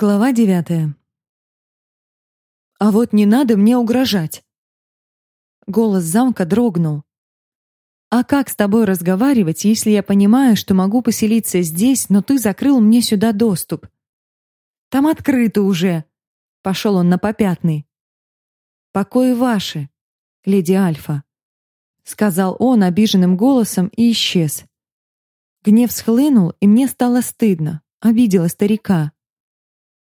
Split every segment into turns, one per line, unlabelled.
Глава девятая. А вот не надо мне угрожать. Голос замка дрогнул. А как с тобой разговаривать, если я понимаю, что могу поселиться здесь, но ты закрыл мне сюда доступ? Там открыто уже. Пошел он на попятный. Покои ваши, леди Альфа, сказал он обиженным голосом и исчез. Гнев схлынул, и мне стало стыдно. Обидела старика.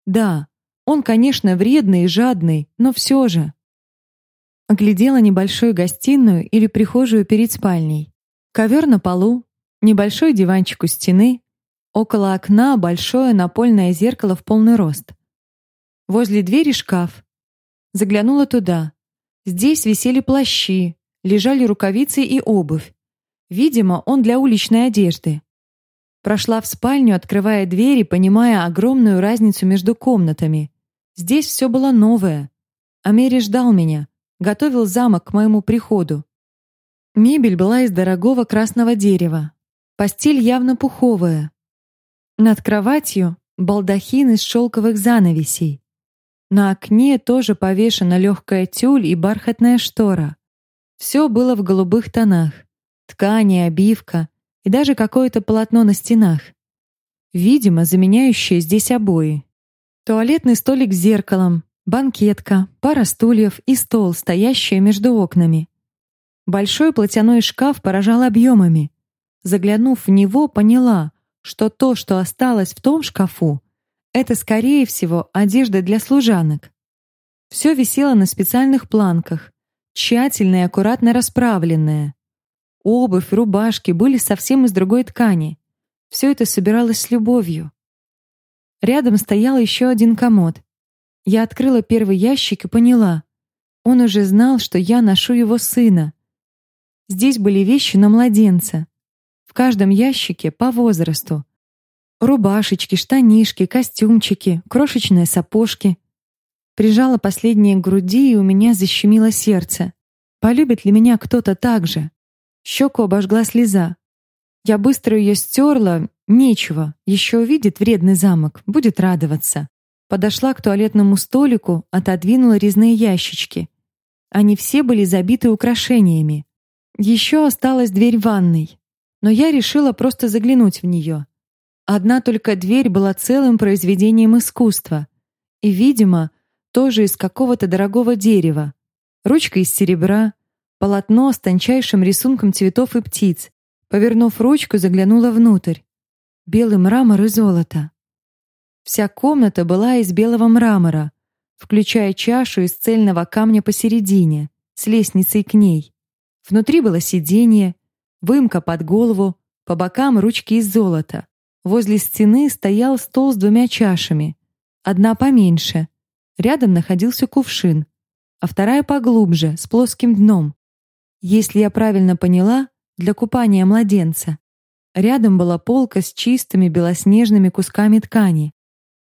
Да, он, конечно, вредный и жадный, но все же. Оглядела небольшую гостиную или прихожую перед спальней. Ковер на полу, небольшой диванчик у стены, около окна большое напольное зеркало в полный рост. Возле двери шкаф. Заглянула туда. Здесь висели плащи, лежали рукавицы и обувь. Видимо, он для уличной одежды. Прошла в спальню, открывая двери, понимая огромную разницу между комнатами. Здесь все было новое. Амери ждал меня, готовил замок к моему приходу. Мебель была из дорогого красного дерева. Постель явно пуховая. Над кроватью балдахин из шелковых занавесей. На окне тоже повешена легкая тюль и бархатная штора. Все было в голубых тонах. Ткани, обивка, и даже какое-то полотно на стенах. Видимо, заменяющее здесь обои. Туалетный столик с зеркалом, банкетка, пара стульев и стол, стоящий между окнами. Большой платяной шкаф поражал объемами. Заглянув в него, поняла, что то, что осталось в том шкафу, это, скорее всего, одежда для служанок. Все висело на специальных планках, тщательно и аккуратно расправленное. Обувь, рубашки были совсем из другой ткани. Все это собиралось с любовью. Рядом стоял еще один комод. Я открыла первый ящик и поняла. Он уже знал, что я ношу его сына. Здесь были вещи на младенца. В каждом ящике по возрасту. Рубашечки, штанишки, костюмчики, крошечные сапожки. Прижала последние к груди, и у меня защемило сердце. Полюбит ли меня кто-то так же? Щеку обожгла слеза. Я быстро ее стерла. Нечего. Еще увидит вредный замок. Будет радоваться. Подошла к туалетному столику, отодвинула резные ящички. Они все были забиты украшениями. Еще осталась дверь ванной. Но я решила просто заглянуть в нее. Одна только дверь была целым произведением искусства. И, видимо, тоже из какого-то дорогого дерева. Ручка из серебра, полотно с тончайшим рисунком цветов и птиц. Повернув ручку, заглянула внутрь. Белый мрамор и золото. Вся комната была из белого мрамора, включая чашу из цельного камня посередине, с лестницей к ней. Внутри было сиденье, выемка под голову, по бокам ручки из золота. Возле стены стоял стол с двумя чашами, одна поменьше. Рядом находился кувшин, а вторая поглубже, с плоским дном. Если я правильно поняла, для купания младенца. Рядом была полка с чистыми белоснежными кусками ткани,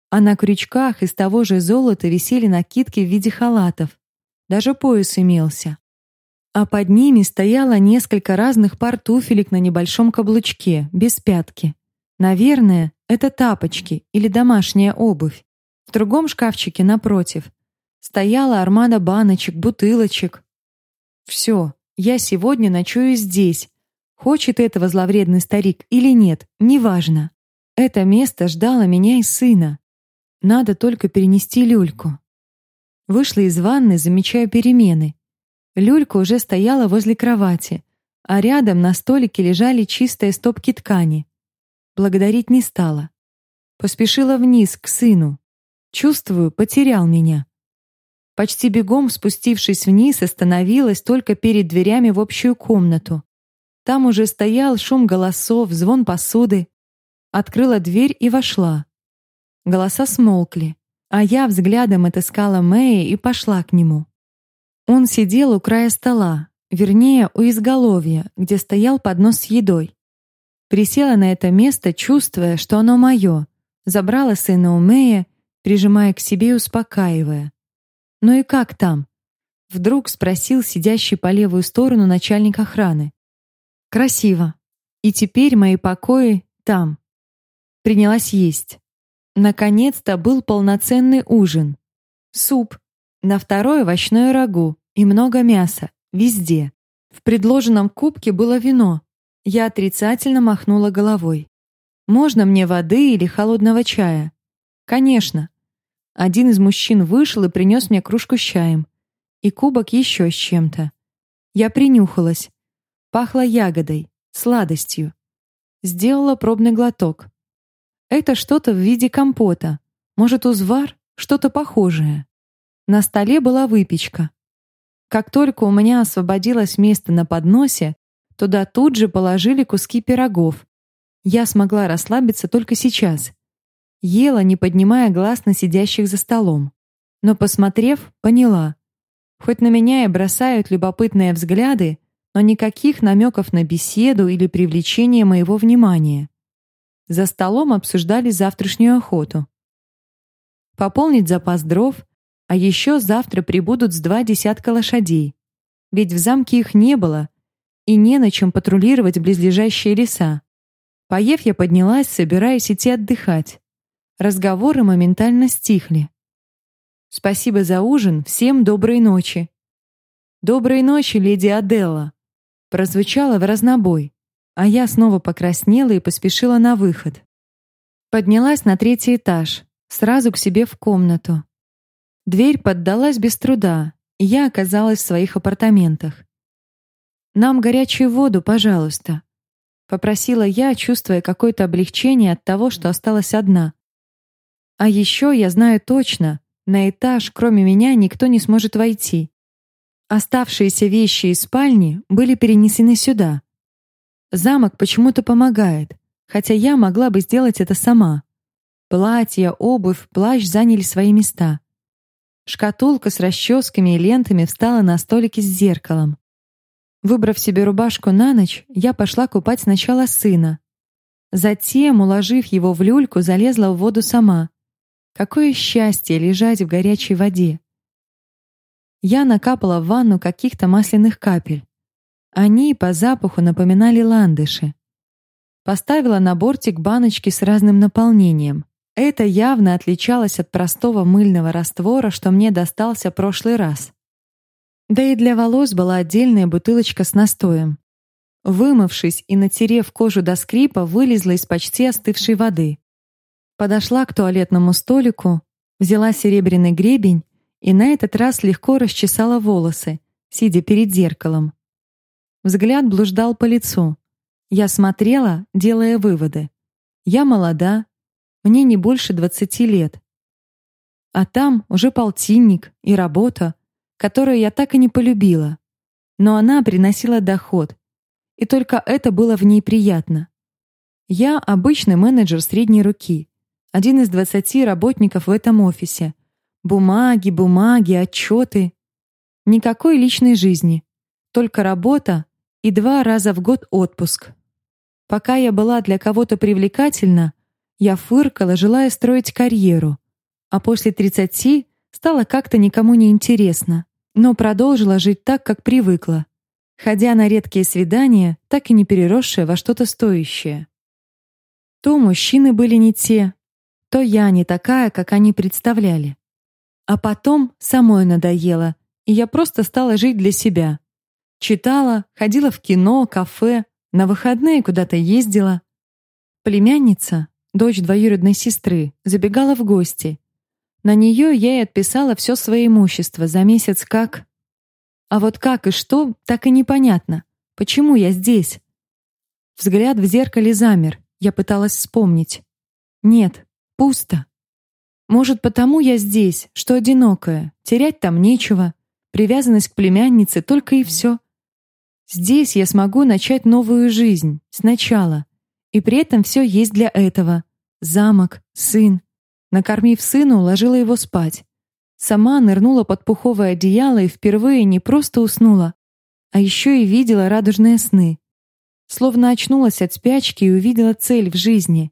а на крючках из того же золота висели накидки в виде халатов. Даже пояс имелся. А под ними стояло несколько разных пар туфелек на небольшом каблучке, без пятки. Наверное, это тапочки или домашняя обувь. В другом шкафчике напротив стояла армада баночек, бутылочек. Все, я сегодня ночую здесь. Хочет этого зловредный старик или нет, неважно. Это место ждало меня и сына. Надо только перенести люльку. Вышла из ванны, замечая перемены. Люлька уже стояла возле кровати, а рядом на столике лежали чистые стопки ткани. Благодарить не стала. Поспешила вниз к сыну. Чувствую, потерял меня. Почти бегом спустившись вниз, остановилась только перед дверями в общую комнату. Там уже стоял шум голосов, звон посуды. Открыла дверь и вошла. Голоса смолкли, а я взглядом отыскала Мэя и пошла к нему. Он сидел у края стола, вернее, у изголовья, где стоял поднос с едой. Присела на это место, чувствуя, что оно мое, забрала сына у Мэя, прижимая к себе и успокаивая. «Ну и как там?» Вдруг спросил сидящий по левую сторону начальник охраны. «Красиво. И теперь мои покои там». Принялась есть. Наконец-то был полноценный ужин. Суп, на второе овощное рагу и много мяса, везде. В предложенном кубке было вино. Я отрицательно махнула головой. «Можно мне воды или холодного чая?» «Конечно». Один из мужчин вышел и принес мне кружку с чаем. И кубок еще с чем-то. Я принюхалась. Пахло ягодой, сладостью. Сделала пробный глоток. Это что-то в виде компота. Может, узвар? Что-то похожее. На столе была выпечка. Как только у меня освободилось место на подносе, туда тут же положили куски пирогов. Я смогла расслабиться только сейчас. Ела, не поднимая глаз на сидящих за столом. Но, посмотрев, поняла. Хоть на меня и бросают любопытные взгляды, но никаких намеков на беседу или привлечение моего внимания. За столом обсуждали завтрашнюю охоту. Пополнить запас дров, а еще завтра прибудут с два десятка лошадей. Ведь в замке их не было, и не на чем патрулировать близлежащие леса. Поев, я поднялась, собираясь идти отдыхать. Разговоры моментально стихли. «Спасибо за ужин, всем доброй ночи». «Доброй ночи, леди Аделла», прозвучало в разнобой а я снова покраснела и поспешила на выход. Поднялась на третий этаж, сразу к себе в комнату. Дверь поддалась без труда, и я оказалась в своих апартаментах. «Нам горячую воду, пожалуйста», — попросила я, чувствуя какое-то облегчение от того, что осталась одна. «А еще я знаю точно, на этаж, кроме меня, никто не сможет войти. Оставшиеся вещи из спальни были перенесены сюда. Замок почему-то помогает, хотя я могла бы сделать это сама. Платье, обувь, плащ заняли свои места. Шкатулка с расческами и лентами встала на столике с зеркалом. Выбрав себе рубашку на ночь, я пошла купать сначала сына. Затем, уложив его в люльку, залезла в воду сама. Какое счастье лежать в горячей воде. Я накапала в ванну каких-то масляных капель. Они по запаху напоминали ландыши. Поставила на бортик баночки с разным наполнением. Это явно отличалось от простого мыльного раствора, что мне достался прошлый раз. Да и для волос была отдельная бутылочка с настоем. Вымывшись и натерев кожу до скрипа, вылезла из почти остывшей воды. Подошла к туалетному столику, взяла серебряный гребень и на этот раз легко расчесала волосы, сидя перед зеркалом. Взгляд блуждал по лицу. Я смотрела, делая выводы. Я молода, мне не больше двадцати лет. А там уже полтинник и работа, которую я так и не полюбила. Но она приносила доход, и только это было в ней приятно. Я обычный менеджер средней руки, один из двадцати работников в этом офисе. Бумаги, бумаги, отчеты. Никакой личной жизни, только работа и два раза в год отпуск. Пока я была для кого-то привлекательна, я фыркала, желая строить карьеру, а после 30 стало как-то никому не интересно, но продолжила жить так, как привыкла, ходя на редкие свидания, так и не переросшие во что-то стоящее. То мужчины были не те, то я не такая, как они представляли. А потом самой надоело, и я просто стала жить для себя, Читала, ходила в кино, кафе, на выходные куда-то ездила. Племянница, дочь двоюродной сестры, забегала в гости. На нее я и отписала все свое имущество за месяц как... А вот как и что, так и непонятно. Почему я здесь? Взгляд в зеркале замер. Я пыталась вспомнить. Нет, пусто. Может, потому я здесь, что одинокая, терять там нечего, привязанность к племяннице только и все. Здесь я смогу начать новую жизнь, сначала. И при этом все есть для этого. Замок, сын. Накормив сына, уложила его спать. Сама нырнула под пуховое одеяло и впервые не просто уснула, а еще и видела радужные сны. Словно очнулась от спячки и увидела цель в жизни.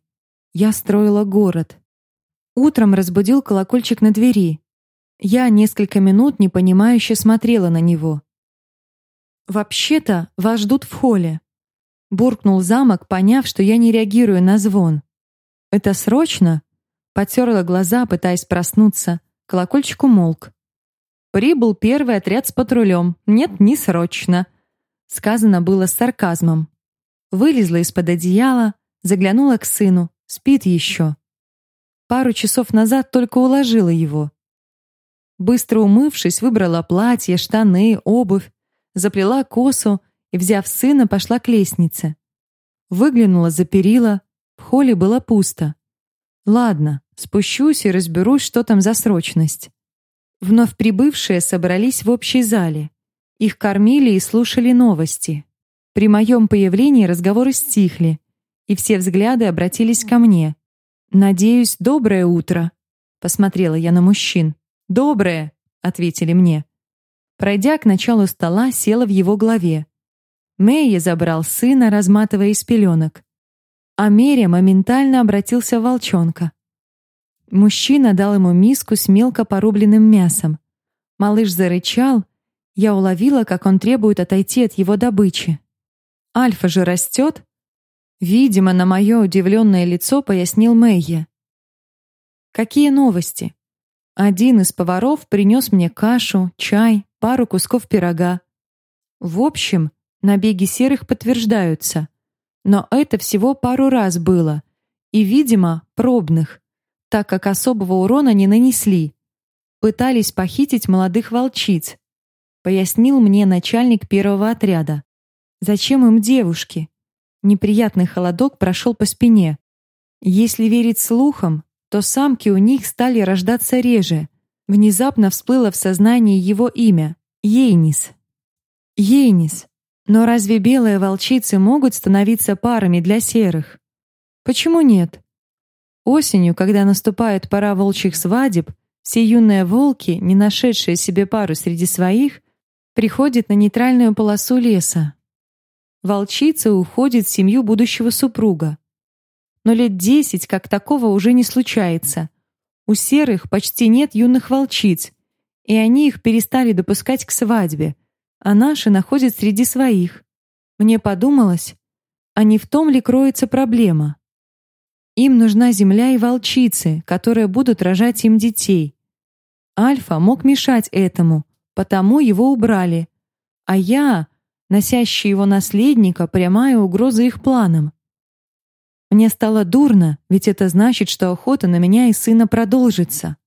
Я строила город. Утром разбудил колокольчик на двери. Я несколько минут непонимающе смотрела на него. «Вообще-то вас ждут в холле», — буркнул замок, поняв, что я не реагирую на звон. «Это срочно?» Потерла глаза, пытаясь проснуться. Колокольчик умолк. Прибыл первый отряд с патрулем. Нет, не срочно. Сказано было с сарказмом. Вылезла из-под одеяла, заглянула к сыну. Спит еще. Пару часов назад только уложила его. Быстро умывшись, выбрала платье, штаны, обувь, заплела косу и, взяв сына, пошла к лестнице. Выглянула за перила, в холле было пусто. Ладно, спущусь и разберусь, что там за срочность. Вновь прибывшие собрались в общей зале. Их кормили и слушали новости. При моем появлении разговоры стихли, и все взгляды обратились ко мне. «Надеюсь, доброе утро», — посмотрела я на мужчин. «Доброе», — ответили мне. Пройдя к началу стола, села в его главе. Мэйя забрал сына, разматывая из пеленок. А Меря моментально обратился в волчонка. Мужчина дал ему миску с мелко порубленным мясом. Малыш зарычал. Я уловила, как он требует отойти от его добычи. «Альфа же растет?» Видимо, на мое удивленное лицо пояснил Мэйе. «Какие новости?» Один из поваров принес мне кашу, чай, пару кусков пирога. В общем, набеги серых подтверждаются. Но это всего пару раз было. И, видимо, пробных так как особого урона не нанесли. Пытались похитить молодых волчиц, пояснил мне начальник первого отряда. Зачем им девушки? Неприятный холодок прошел по спине. Если верить слухам, то самки у них стали рождаться реже. Внезапно всплыло в сознании его имя Ейнис. Ейнис. Но разве белые волчицы могут становиться парами для серых? Почему нет? Осенью, когда наступает пора волчьих свадеб, все юные волки, не нашедшие себе пару среди своих, приходят на нейтральную полосу леса. Волчица уходит в семью будущего супруга. Но лет десять как такого уже не случается. У серых почти нет юных волчиц, и они их перестали допускать к свадьбе, а наши находят среди своих. Мне подумалось, а не в том ли кроется проблема? Им нужна земля и волчицы, которые будут рожать им детей. Альфа мог мешать этому, потому его убрали. А я, носящий его наследника, прямая угроза их планам. Мне стало дурно, ведь это значит, что охота на меня и сына продолжится.